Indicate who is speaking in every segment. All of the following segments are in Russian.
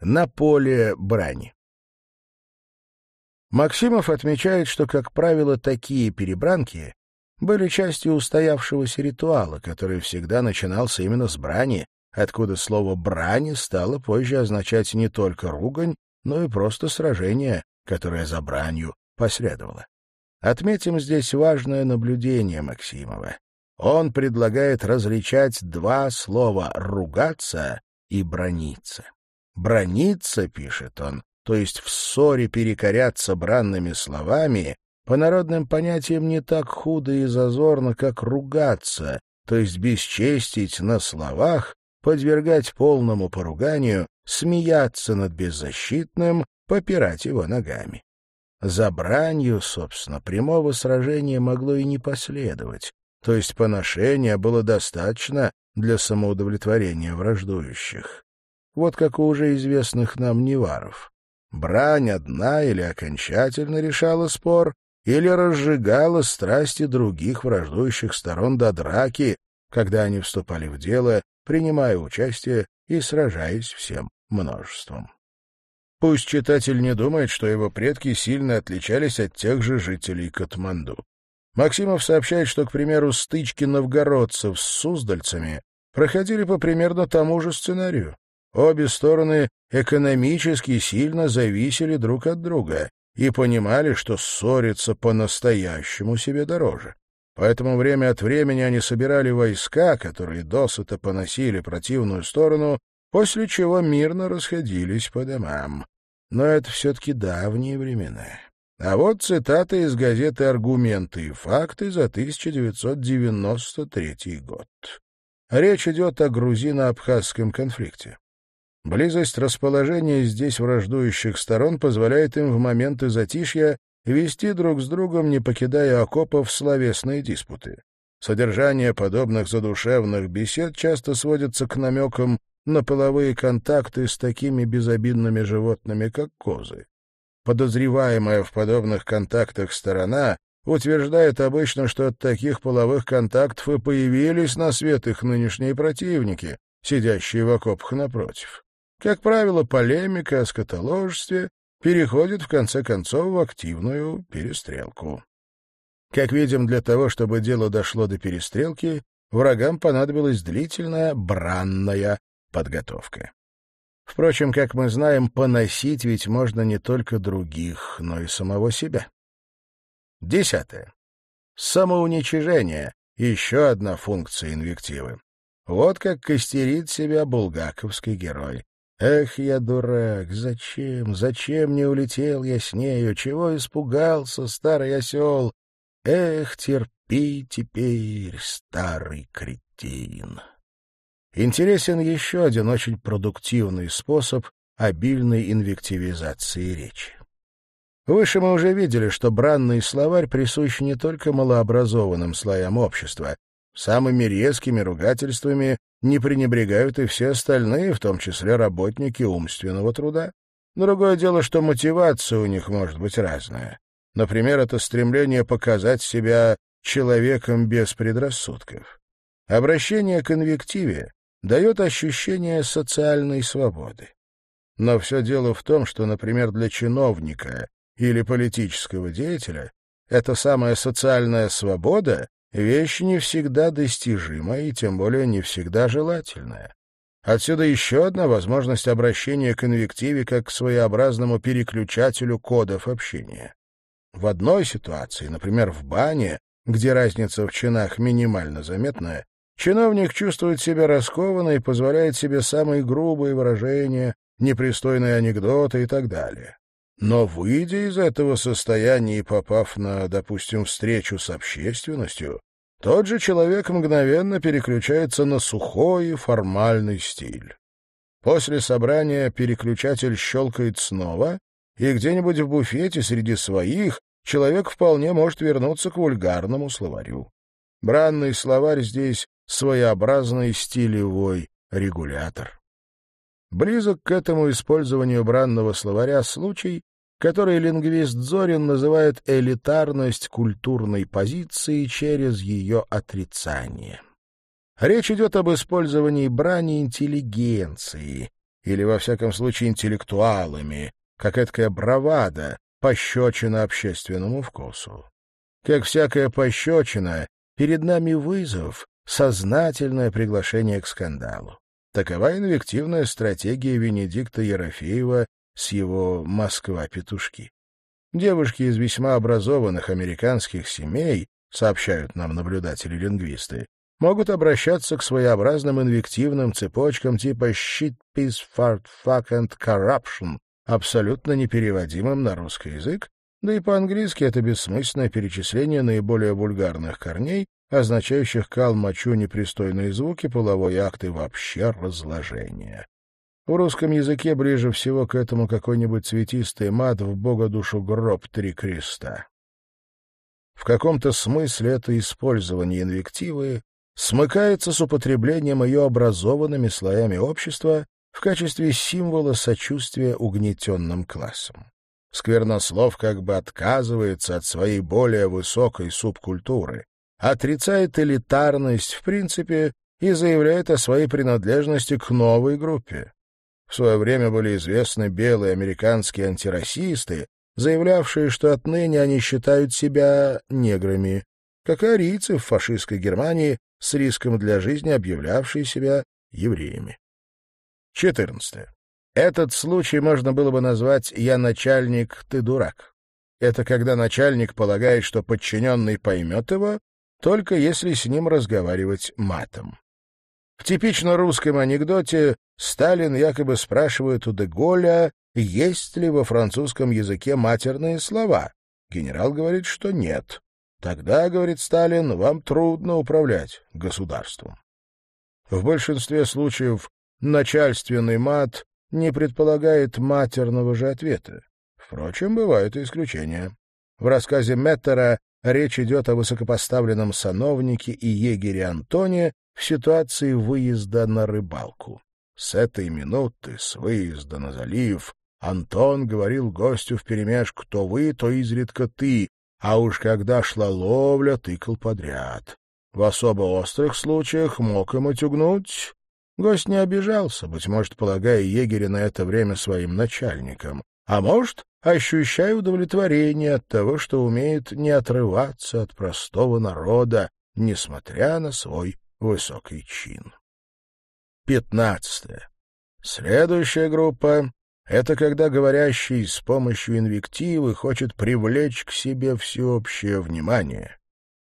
Speaker 1: на поле брани. Максимов отмечает, что, как правило, такие перебранки были частью устоявшегося ритуала, который всегда начинался именно с брани, откуда слово «брани» стало позже означать не только ругань, но и просто сражение, которое за бранью последовало. Отметим здесь важное наблюдение Максимова. Он предлагает различать два слова «ругаться» и «брониться». «Брониться», — пишет он, то есть в ссоре перекоряться бранными словами, по народным понятиям не так худо и зазорно, как ругаться, то есть бесчестить на словах, подвергать полному поруганию, смеяться над беззащитным, попирать его ногами. За бранью, собственно, прямого сражения могло и не последовать, то есть поношения было достаточно для самоудовлетворения враждующих. Вот как у уже известных нам неваров. Брань одна или окончательно решала спор, или разжигала страсти других враждующих сторон до драки, когда они вступали в дело, принимая участие и сражаясь всем множеством. Пусть читатель не думает, что его предки сильно отличались от тех же жителей Катманду. Максимов сообщает, что, к примеру, стычки новгородцев с суздальцами проходили по примерно тому же сценарию. Обе стороны экономически сильно зависели друг от друга и понимали, что ссориться по-настоящему себе дороже. Поэтому время от времени они собирали войска, которые досыта поносили противную сторону, после чего мирно расходились по домам. Но это все-таки давние времена. А вот цитата из газеты «Аргументы и факты» за 1993 год. Речь идет о грузино-абхазском конфликте. Близость расположения здесь враждующих сторон позволяет им в моменты затишья вести друг с другом, не покидая окопов, словесные диспуты. Содержание подобных задушевных бесед часто сводится к намекам на половые контакты с такими безобидными животными, как козы. Подозреваемая в подобных контактах сторона утверждает обычно, что от таких половых контактов и появились на свет их нынешние противники, сидящие в окопах напротив. Как правило, полемика о скотоложестве переходит в конце концов в активную перестрелку. Как видим, для того, чтобы дело дошло до перестрелки, врагам понадобилась длительная бранная подготовка. Впрочем, как мы знаем, поносить ведь можно не только других, но и самого себя. Десятое. Самоуничижение — еще одна функция инвективы. Вот как костерит себя булгаковский герой. Эх, я дурак, зачем, зачем не улетел я с нею, чего испугался, старый осел? Эх, терпи теперь, старый кретин. Интересен еще один очень продуктивный способ обильной инвективизации речи. Выше мы уже видели, что бранный словарь присущ не только малообразованным слоям общества. Самыми резкими ругательствами не пренебрегают и все остальные, в том числе работники умственного труда. Другое дело, что мотивация у них может быть разная. Например, это стремление показать себя человеком без предрассудков. Обращение к инвективе дает ощущение социальной свободы. Но все дело в том, что, например, для чиновника или политического деятеля эта самая социальная свобода вещь не всегда достижимая и тем более не всегда желательная. Отсюда еще одна возможность обращения к инвективе как к своеобразному переключателю кодов общения. В одной ситуации, например, в бане, где разница в чинах минимально заметная, чиновник чувствует себя раскованно и позволяет себе самые грубые выражения, непристойные анекдоты и так далее. Но, выйдя из этого состояния и попав на, допустим, встречу с общественностью, тот же человек мгновенно переключается на сухой и формальный стиль. После собрания переключатель щелкает снова, и где-нибудь в буфете среди своих человек вполне может вернуться к вульгарному словарю. Бранный словарь здесь своеобразный стилевой регулятор. Близок к этому использованию бранного словаря случай, который лингвист Зорин называет элитарность культурной позиции через ее отрицание. Речь идет об использовании брани интеллигенции, или, во всяком случае, интеллектуалами, как эткая бравада, пощечина общественному вкусу. Как всякая пощечина, перед нами вызов, сознательное приглашение к скандалу. Такова инвективная стратегия Венедикта Ерофеева с его «Москва-петушки». Девушки из весьма образованных американских семей, сообщают нам наблюдатели-лингвисты, могут обращаться к своеобразным инвективным цепочкам типа «shit, piece, fart, fuck and corruption», абсолютно непереводимым на русский язык, да и по-английски это бессмысленное перечисление наиболее вульгарных корней, означающих кал, мочу, непристойные звуки, половой акт и вообще разложение. В русском языке ближе всего к этому какой-нибудь цветистый мат в бога душу гроб три креста. В каком-то смысле это использование инвективы смыкается с употреблением ее образованными слоями общества в качестве символа сочувствия угнетенным классам. Сквернослов как бы отказывается от своей более высокой субкультуры, отрицает элитарность в принципе и заявляет о своей принадлежности к новой группе. В свое время были известны белые американские антирасисты, заявлявшие, что отныне они считают себя неграми, как и арийцы в фашистской Германии с риском для жизни объявлявшие себя евреями. 14. Этот случай можно было бы назвать «я начальник, ты дурак». Это когда начальник полагает, что подчиненный поймет его, только если с ним разговаривать матом. В типично русском анекдоте Сталин якобы спрашивает у Деголя, есть ли во французском языке матерные слова. Генерал говорит, что нет. Тогда, говорит Сталин, вам трудно управлять государством. В большинстве случаев начальственный мат не предполагает матерного же ответа. Впрочем, бывают и исключения. В рассказе Меттера речь идет о высокопоставленном сановнике и егере Антоне в ситуации выезда на рыбалку. С этой минуты, с выезда на залив, Антон говорил гостю вперемешку то вы, то изредка ты, а уж когда шла ловля, тыкал подряд. В особо острых случаях мог им отюгнуть, Гость не обижался, быть может, полагая егеря на это время своим начальником, а может, ощущая удовлетворение от того, что умеет не отрываться от простого народа, несмотря на свой высокий чин. Пятнадцатое. Следующая группа — это когда говорящий с помощью инвективы хочет привлечь к себе всеобщее внимание.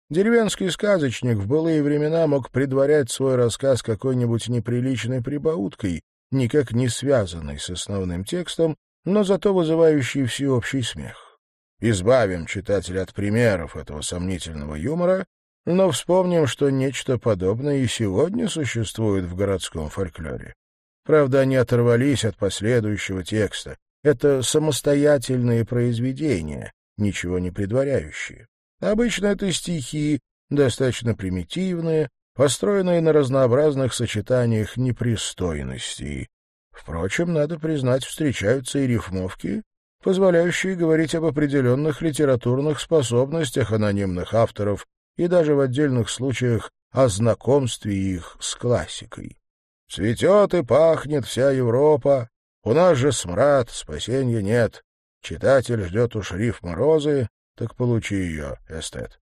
Speaker 1: Деревенский сказочник в былые времена мог предварять свой рассказ какой-нибудь неприличной прибауткой, никак не связанной с основным текстом, но зато вызывающей всеобщий смех. Избавим читателя от примеров этого сомнительного юмора, но вспомним, что нечто подобное и сегодня существует в городском фольклоре. Правда, они оторвались от последующего текста. Это самостоятельные произведения, ничего не предваряющие. Обычно это стихи, достаточно примитивные, построенные на разнообразных сочетаниях непристойностей. Впрочем, надо признать, встречаются и рифмовки, позволяющие говорить об определенных литературных способностях анонимных авторов и даже в отдельных случаях о знакомстве их с классикой. «Цветет и пахнет вся Европа, у нас же смрад, спасения нет. Читатель ждет уж рифмы розы, так получи ее, эстет.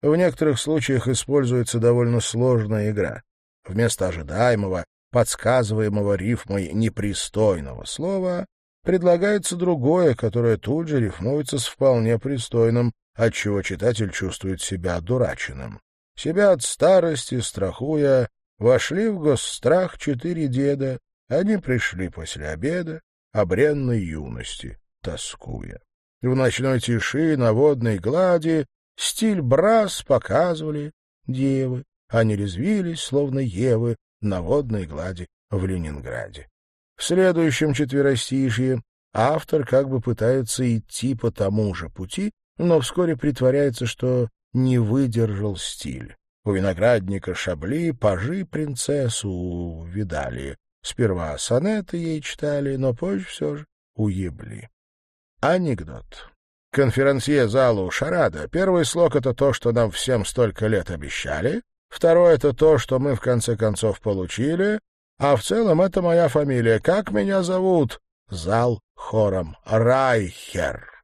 Speaker 1: В некоторых случаях используется довольно сложная игра. Вместо ожидаемого, подсказываемого рифмой непристойного слова предлагается другое, которое тут же рифмуется с вполне пристойным, отчего читатель чувствует себя одураченным. Себя от старости, страхуя, вошли в госстрах четыре деда, они пришли после обеда, о бренной юности тоскуя. В ночной тиши, на водной глади стиль брас показывали девы. Они резвились, словно евы, на водной глади в Ленинграде. В следующем четверостишье автор как бы пытается идти по тому же пути, но вскоре притворяется, что не выдержал стиль. У виноградника Шабли пажи принцессу видали. Сперва сонеты ей читали, но позже все же уебли. Анекдот. Конферансье залу «Шарада». Первый слог — это то, что нам всем столько лет обещали. Второй — это то, что мы в конце концов получили. А в целом это моя фамилия. Как меня зовут? Зал хором. Райхер.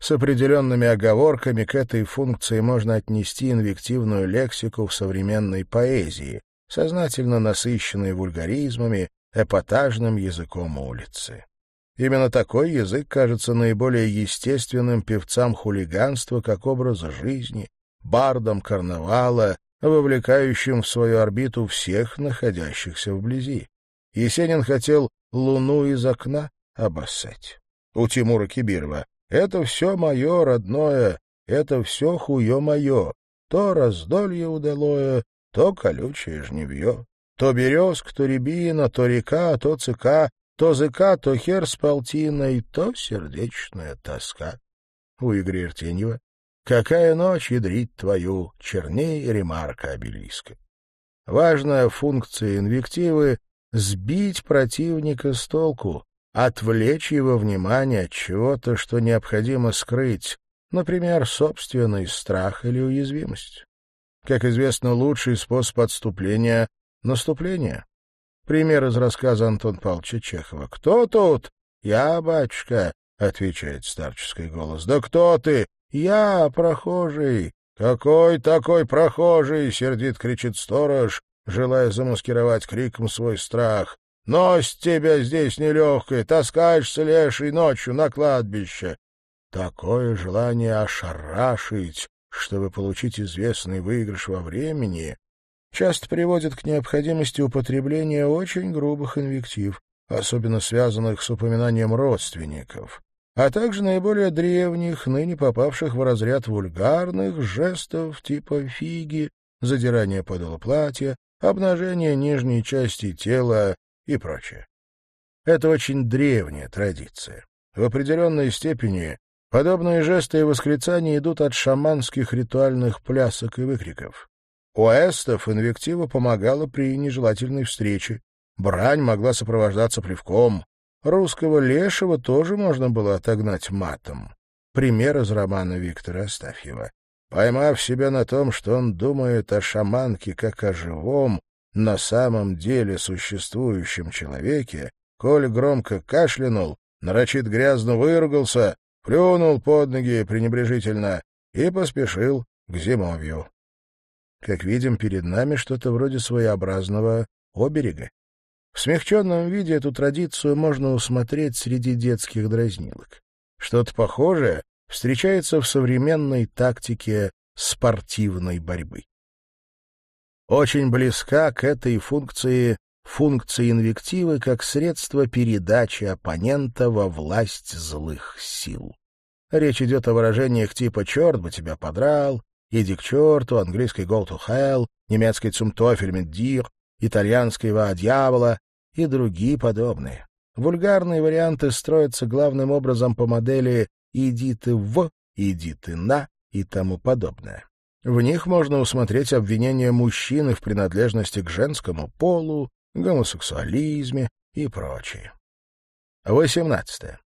Speaker 1: С определенными оговорками к этой функции можно отнести инвективную лексику в современной поэзии, сознательно насыщенной вульгаризмами, эпатажным языком улицы. Именно такой язык кажется наиболее естественным певцам хулиганства как образа жизни, бардом карнавала, вовлекающим в свою орбиту всех находящихся вблизи. Есенин хотел луну из окна обоссать. У Тимура Кибирова «Это все мое родное, это все хуе мое, то раздолье удалое, то колючее жневье, то березка, то рябина, то река, то цыка, то зыка, то хер с полтиной, то сердечная тоска». У Игоря Иртеньева Какая ночь ядрит твою, черней ремарка обелиска. Важная функция инвективы — сбить противника с толку, отвлечь его внимание от чего-то, что необходимо скрыть, например, собственный страх или уязвимость. Как известно, лучший способ отступления — наступление. Пример из рассказа Антон Павловича Чехова. «Кто тут?» «Я, батюшка», — отвечает старческий голос. «Да кто ты?» «Я прохожий». «Какой такой прохожий?» — сердит кричит сторож, желая замаскировать криком свой страх. «Нось тебя здесь нелегкой, таскаешься лешей ночью на кладбище». Такое желание ошарашить, чтобы получить известный выигрыш во времени, часто приводит к необходимости употребления очень грубых инвектив, особенно связанных с упоминанием родственников а также наиболее древних, ныне попавших в разряд вульгарных жестов типа фиги, задирание подола платья, обнажение нижней части тела и прочее. Это очень древняя традиция. В определенной степени подобные жесты и восклицания идут от шаманских ритуальных плясок и выкриков. У эстов инвектива помогала при нежелательной встрече. Брань могла сопровождаться плевком, Русского лешего тоже можно было отогнать матом. Пример из романа Виктора Астафьева. Поймав себя на том, что он думает о шаманке как о живом, на самом деле существующем человеке, Коля громко кашлянул, нарочит грязно выругался, плюнул под ноги пренебрежительно и поспешил к зимовью. Как видим, перед нами что-то вроде своеобразного оберега. В смягченном виде эту традицию можно усмотреть среди детских дразнилок. Что-то похожее встречается в современной тактике спортивной борьбы. Очень близка к этой функции функция инвективы как средство передачи оппонента во власть злых сил. Речь идет о выражениях типа «черт бы тебя подрал», «иди к черту», английский «go to hell», немецкий «zum Teufel mit dir», итальянского «дьявола» и другие подобные. Вульгарные варианты строятся главным образом по модели «иди ты в», «иди ты на» и тому подобное. В них можно усмотреть обвинения мужчины в принадлежности к женскому полу, гомосексуализме и прочее. 18.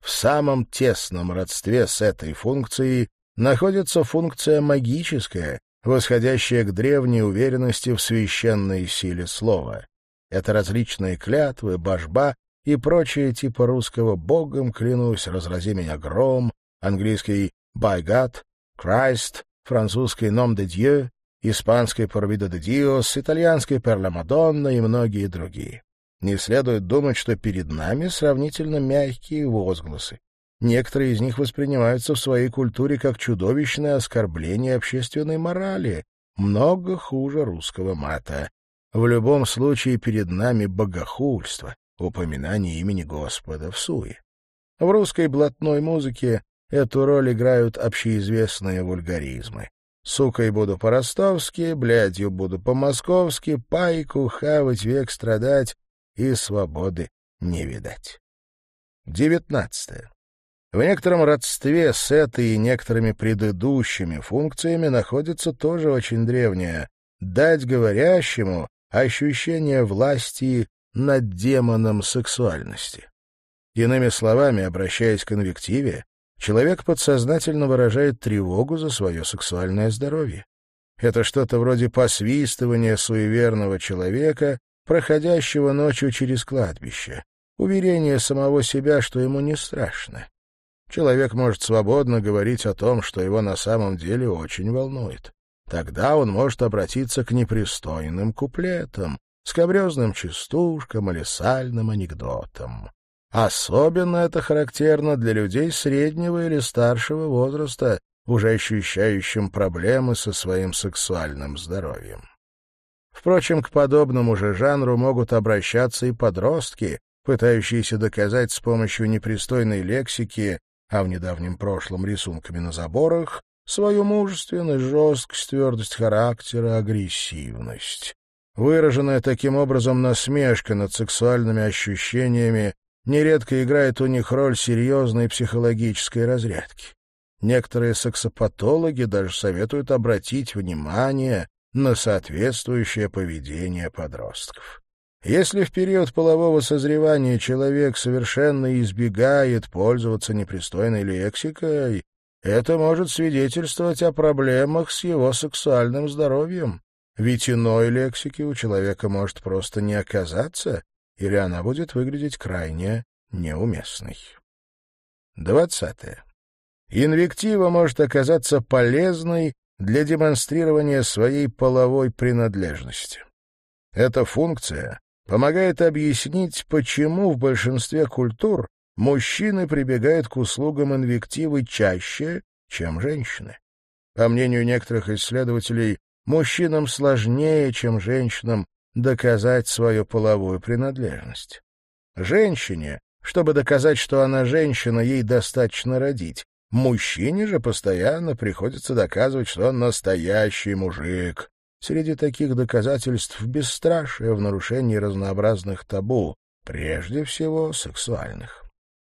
Speaker 1: В самом тесном родстве с этой функцией находится функция магическая, восходящая к древней уверенности в священной силе слова. Это различные клятвы, божба и прочие типа русского «богом клянусь, разрази меня гром», английский «by God», «Christ», французский «nom de Dieu», испанский «por vida de Dios», итальянский «per la Madonna» и многие другие. Не следует думать, что перед нами сравнительно мягкие возгласы. Некоторые из них воспринимаются в своей культуре как чудовищное оскорбление общественной морали, много хуже русского мата. В любом случае перед нами богохульство, упоминание имени Господа в суе. В русской блатной музыке эту роль играют общеизвестные вульгаризмы. Сукой буду по-ростовски, блядью буду по-московски, пайку хавать, век страдать и свободы не видать. Девятнадцатое. В некотором родстве с этой и некоторыми предыдущими функциями находится тоже очень древнее — дать говорящему ощущение власти над демоном сексуальности. Иными словами, обращаясь к инвективе, человек подсознательно выражает тревогу за свое сексуальное здоровье. Это что-то вроде посвистывания суеверного человека, проходящего ночью через кладбище, уверение самого себя, что ему не страшно. Человек может свободно говорить о том, что его на самом деле очень волнует. Тогда он может обратиться к непристойным куплетам, скобрезным частушкам или сальным анекдотам. Особенно это характерно для людей среднего или старшего возраста, уже ощущающим проблемы со своим сексуальным здоровьем. Впрочем, к подобному же жанру могут обращаться и подростки, пытающиеся доказать с помощью непристойной лексики, а в недавнем прошлом рисунками на заборах, свою мужественность, жесткость, твердость характера, агрессивность. Выраженная таким образом насмешка над сексуальными ощущениями нередко играет у них роль серьезной психологической разрядки. Некоторые сексопатологи даже советуют обратить внимание на соответствующее поведение подростков. Если в период полового созревания человек совершенно избегает пользоваться непристойной лексикой, это может свидетельствовать о проблемах с его сексуальным здоровьем. Ведь иной лексики у человека может просто не оказаться, или она будет выглядеть крайне неуместной. Двадцатое. Инвектива может оказаться полезной для демонстрирования своей половой принадлежности. Эта функция помогает объяснить, почему в большинстве культур мужчины прибегают к услугам инвективы чаще, чем женщины. По мнению некоторых исследователей, мужчинам сложнее, чем женщинам, доказать свою половую принадлежность. Женщине, чтобы доказать, что она женщина, ей достаточно родить. Мужчине же постоянно приходится доказывать, что он настоящий мужик. Среди таких доказательств бесстрашие в нарушении разнообразных табу, прежде всего сексуальных.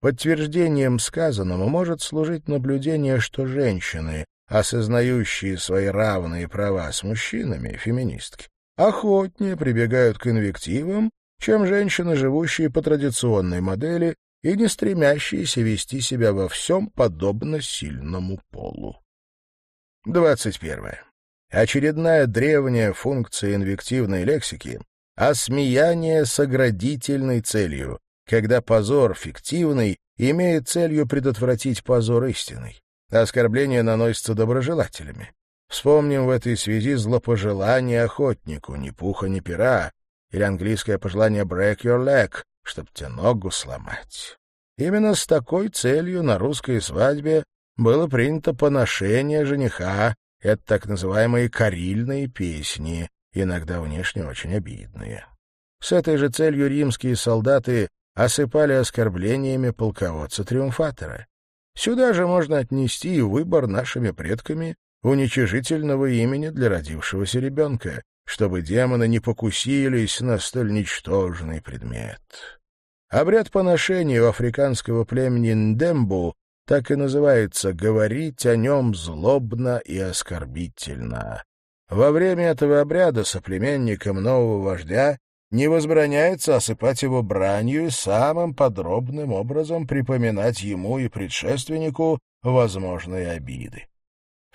Speaker 1: Подтверждением сказанному может служить наблюдение, что женщины, осознающие свои равные права с мужчинами, феминистки, охотнее прибегают к инвективам, чем женщины, живущие по традиционной модели и не стремящиеся вести себя во всем подобно сильному полу. 21. Очередная древняя функция инвективной лексики — осмеяние с оградительной целью, когда позор фиктивный имеет целью предотвратить позор истинный. Оскорбление наносится доброжелателями. Вспомним в этой связи злопожелание охотнику, ни пуха, ни пера, или английское пожелание «break your leg», чтоб тебе ногу сломать. Именно с такой целью на русской свадьбе было принято поношение жениха, это так называемые карильные песни, иногда внешне очень обидные. С этой же целью римские солдаты осыпали оскорблениями полководца-триумфатора. Сюда же можно отнести и выбор нашими предками уничижительного имени для родившегося ребенка, чтобы демоны не покусились на столь ничтожный предмет. Обряд поношения у африканского племени Ндембу так и называется «говорить о нем злобно и оскорбительно». Во время этого обряда соплеменникам нового вождя не возбраняется осыпать его бранью и самым подробным образом припоминать ему и предшественнику возможные обиды.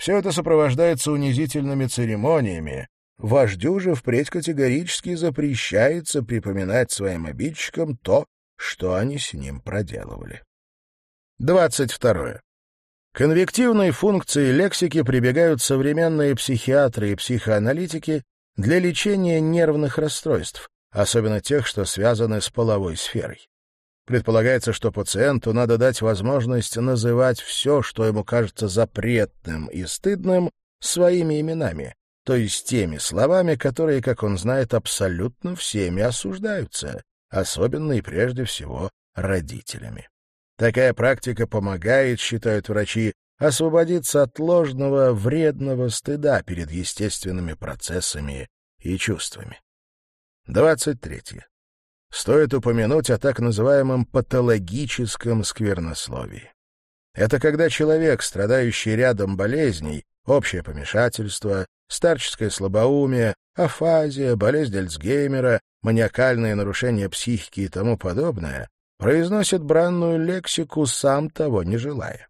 Speaker 1: Все это сопровождается унизительными церемониями, Вождю же впредь категорически запрещается припоминать своим обидчикам то, что они с ним проделывали. 22. К инвективной функции лексики прибегают современные психиатры и психоаналитики для лечения нервных расстройств, особенно тех, что связаны с половой сферой. Предполагается, что пациенту надо дать возможность называть все, что ему кажется запретным и стыдным, своими именами, то есть теми словами, которые, как он знает, абсолютно всеми осуждаются, особенно и прежде всего родителями. Такая практика помогает, считают врачи, освободиться от ложного, вредного стыда перед естественными процессами и чувствами. 23. Стоит упомянуть о так называемом патологическом сквернословии. Это когда человек, страдающий рядом болезней, общее помешательство, старческое слабоумие, афазия, болезнь Альцгеймера, маниакальные нарушения психики и тому подобное, произносит бранную лексику, сам того не желая.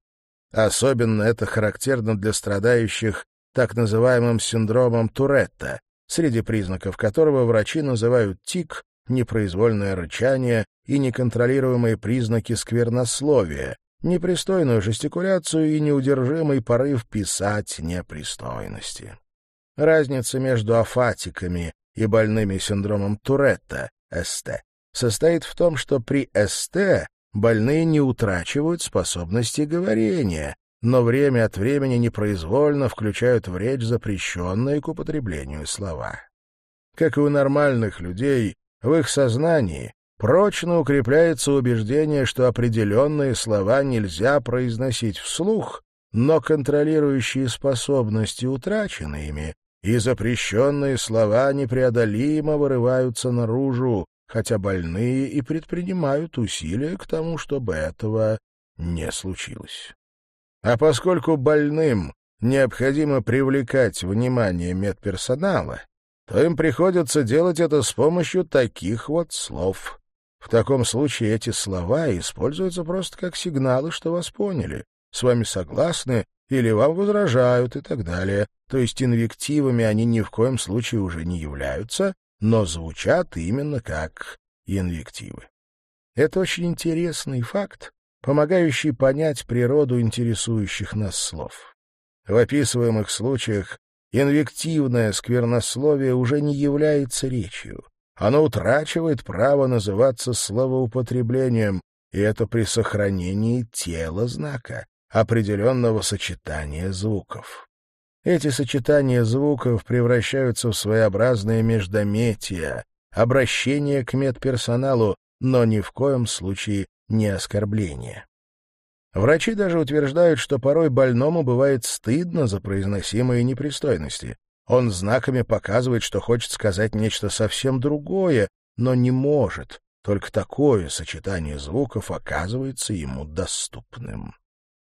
Speaker 1: Особенно это характерно для страдающих так называемым синдромом Туретта, среди признаков которого врачи называют тик, непроизвольное рычание и неконтролируемые признаки сквернословия, непристойную жестикуляцию и неудержимый порыв писать непристойности. Разница между афатиками и больными синдромом Туретта, СТ, состоит в том, что при СТ больные не утрачивают способности говорения, но время от времени непроизвольно включают в речь запрещенные к употреблению слова. Как и у нормальных людей, в их сознании прочно укрепляется убеждение, что определенные слова нельзя произносить вслух, но контролирующие способности утрачены ими, и запрещенные слова непреодолимо вырываются наружу, хотя больные и предпринимают усилия к тому, чтобы этого не случилось. А поскольку больным необходимо привлекать внимание медперсонала, то им приходится делать это с помощью таких вот слов. В таком случае эти слова используются просто как сигналы, что вас поняли, с вами согласны или вам возражают и так далее. То есть инвективами они ни в коем случае уже не являются, но звучат именно как инвективы. Это очень интересный факт, помогающий понять природу интересующих нас слов. В описываемых случаях инвективное сквернословие уже не является речью. Оно утрачивает право называться словоупотреблением, и это при сохранении тела знака, определенного сочетания звуков. Эти сочетания звуков превращаются в своеобразные междометия, обращение к медперсоналу, но ни в коем случае не оскорбление. Врачи даже утверждают, что порой больному бывает стыдно за произносимые непристойности. Он знаками показывает, что хочет сказать нечто совсем другое, но не может. Только такое сочетание звуков оказывается ему доступным.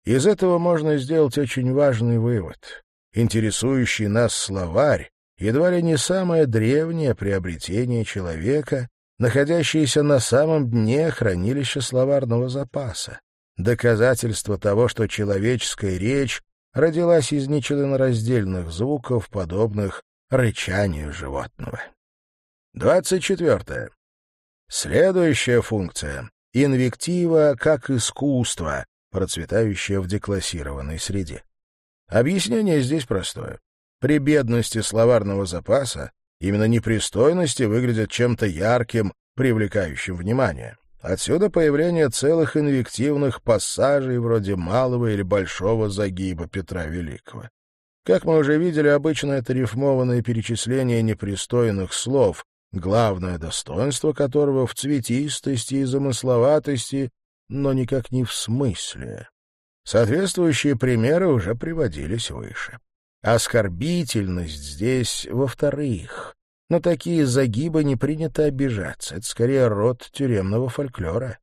Speaker 1: Из этого можно сделать очень важный вывод интересующий нас словарь едва ли не самое древнее приобретение человека, находящееся на самом дне хранилища словарного запаса. Доказательство того, что человеческая речь родилась из нечленораздельных звуков, подобных рычанию животного. Двадцать четвертое. Следующая функция — инвектива как искусство, процветающее в деклассированной среде. Объяснение здесь простое. При бедности словарного запаса именно непристойности выглядят чем-то ярким, привлекающим внимание. Отсюда появление целых инвективных пассажей вроде малого или большого загиба Петра Великого. Как мы уже видели, обычно это рифмованное перечисление непристойных слов, главное достоинство которого в цветистости и замысловатости, но никак не в смысле. Соответствующие примеры уже приводились выше. Оскорбительность здесь во-вторых. На такие загибы не принято обижаться. Это скорее род тюремного фольклора.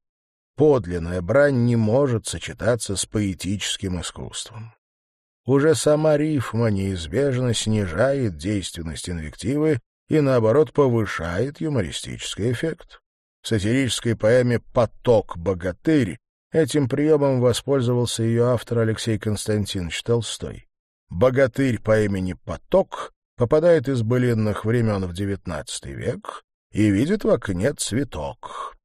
Speaker 1: Подлинная брань не может сочетаться с поэтическим искусством. Уже сама рифма неизбежно снижает действенность инвективы и, наоборот, повышает юмористический эффект. В сатирической поэме «Поток-богатырь» Этим приемом воспользовался ее автор Алексей Константинович Толстой. Богатырь по имени Поток попадает из былинных времен в XIX век и видит в окне цветок.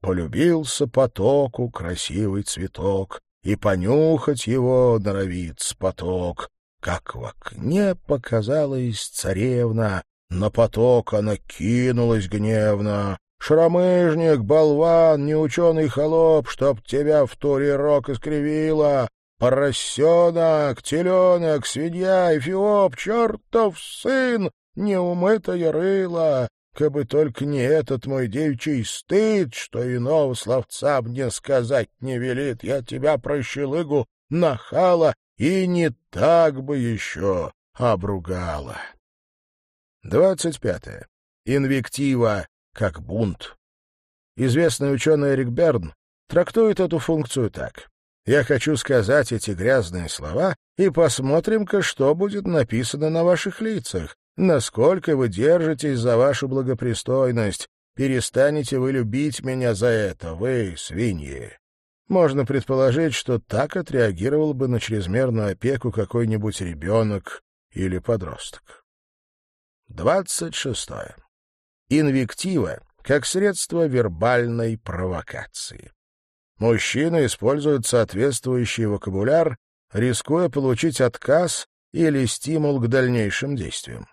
Speaker 1: Полюбился потоку красивый цветок, и понюхать его норовит поток. Как в окне показалась царевна, на поток она кинулась гневно, Шрамыжник, болван, неученый холоп, чтоб тебя в туре рок искривило. Поросенок, теленок, свинья, эфиоп, чертов сын, неумытое рыло. Кабы только не этот мой девичий стыд, что иного словца мне сказать не велит, я тебя, прощелыгу, нахала и не так бы еще обругала. Двадцать пятое. Инвектива как бунт. Известный ученый Эрик Берн трактует эту функцию так. «Я хочу сказать эти грязные слова, и посмотрим-ка, что будет написано на ваших лицах, насколько вы держитесь за вашу благопристойность, перестанете вы любить меня за это, вы, свиньи». Можно предположить, что так отреагировал бы на чрезмерную опеку какой-нибудь ребенок или подросток. 26. Инвектива как средство вербальной провокации. Мужчина использует соответствующий вокабуляр, рискуя получить отказ или стимул к дальнейшим действиям.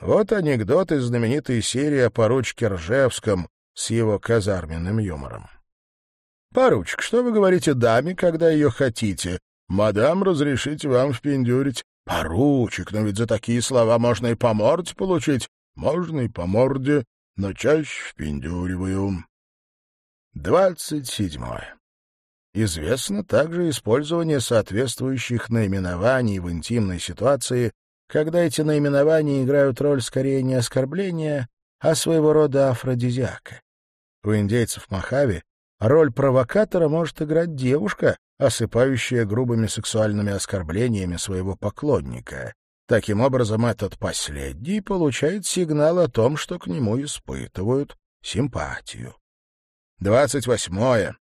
Speaker 1: Вот анекдот из знаменитой серии о поручке Ржевском с его казарменным юмором. «Поручик, что вы говорите даме, когда ее хотите? Мадам, разрешите вам впендюрить. Поручик, но ведь за такие слова можно и по морде получить. Можно и по морде, но чаще впендюриваю». Двадцать седьмое. Известно также использование соответствующих наименований в интимной ситуации, когда эти наименования играют роль скорее не оскорбления, а своего рода афродизиака. У индейцев Мохаве роль провокатора может играть девушка, осыпающая грубыми сексуальными оскорблениями своего поклонника. Таким образом, этот последний получает сигнал о том, что к нему испытывают симпатию. Двадцать восьмое.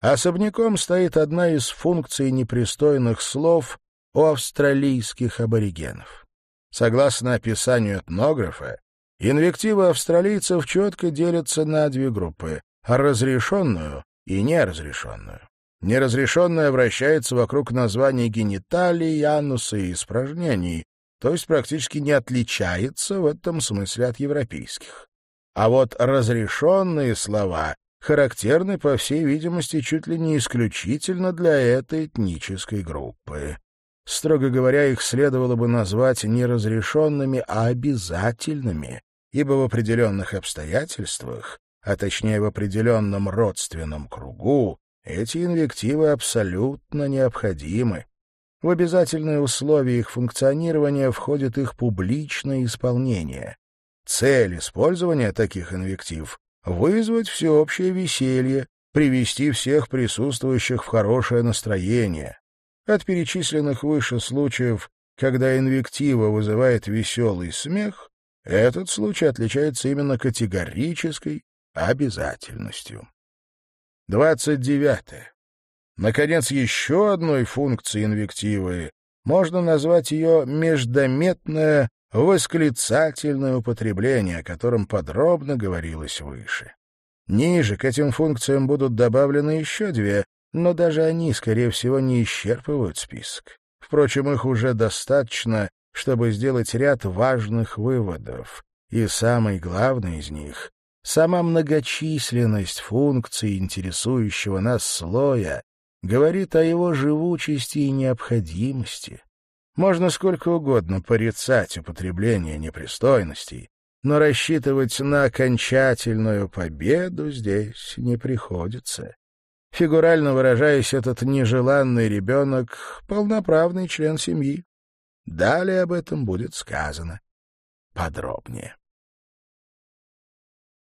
Speaker 1: Особняком стоит одна из функций непристойных слов у австралийских аборигенов. Согласно описанию этнографа, инвективы австралийцев четко делятся на две группы — разрешенную и неразрешенную. Неразрешенная вращается вокруг названий гениталий, ануса и испражнений, то есть практически не отличается в этом смысле от европейских. А вот разрешенные слова характерны, по всей видимости, чуть ли не исключительно для этой этнической группы. Строго говоря, их следовало бы назвать не разрешенными, а обязательными, ибо в определенных обстоятельствах, а точнее в определенном родственном кругу, эти инвективы абсолютно необходимы. В обязательные условия их функционирования входит их публичное исполнение. Цель использования таких инвектив — вызвать всеобщее веселье, привести всех присутствующих в хорошее настроение. От перечисленных выше случаев, когда инвектива вызывает веселый смех, этот случай отличается именно категорической обязательностью. Двадцать девятое. Наконец, еще одной функцией инвективы можно назвать ее междометное восклицательное употребление, о котором подробно говорилось выше. Ниже к этим функциям будут добавлены еще две, но даже они, скорее всего, не исчерпывают список. Впрочем, их уже достаточно, чтобы сделать ряд важных выводов. И самый главный из них — сама многочисленность функций интересующего нас слоя говорит о его живучести и необходимости. Можно сколько угодно порицать употребление непристойностей, но рассчитывать на окончательную победу здесь не приходится. Фигурально выражаясь, этот нежеланный ребенок — полноправный член семьи. Далее об этом будет сказано подробнее.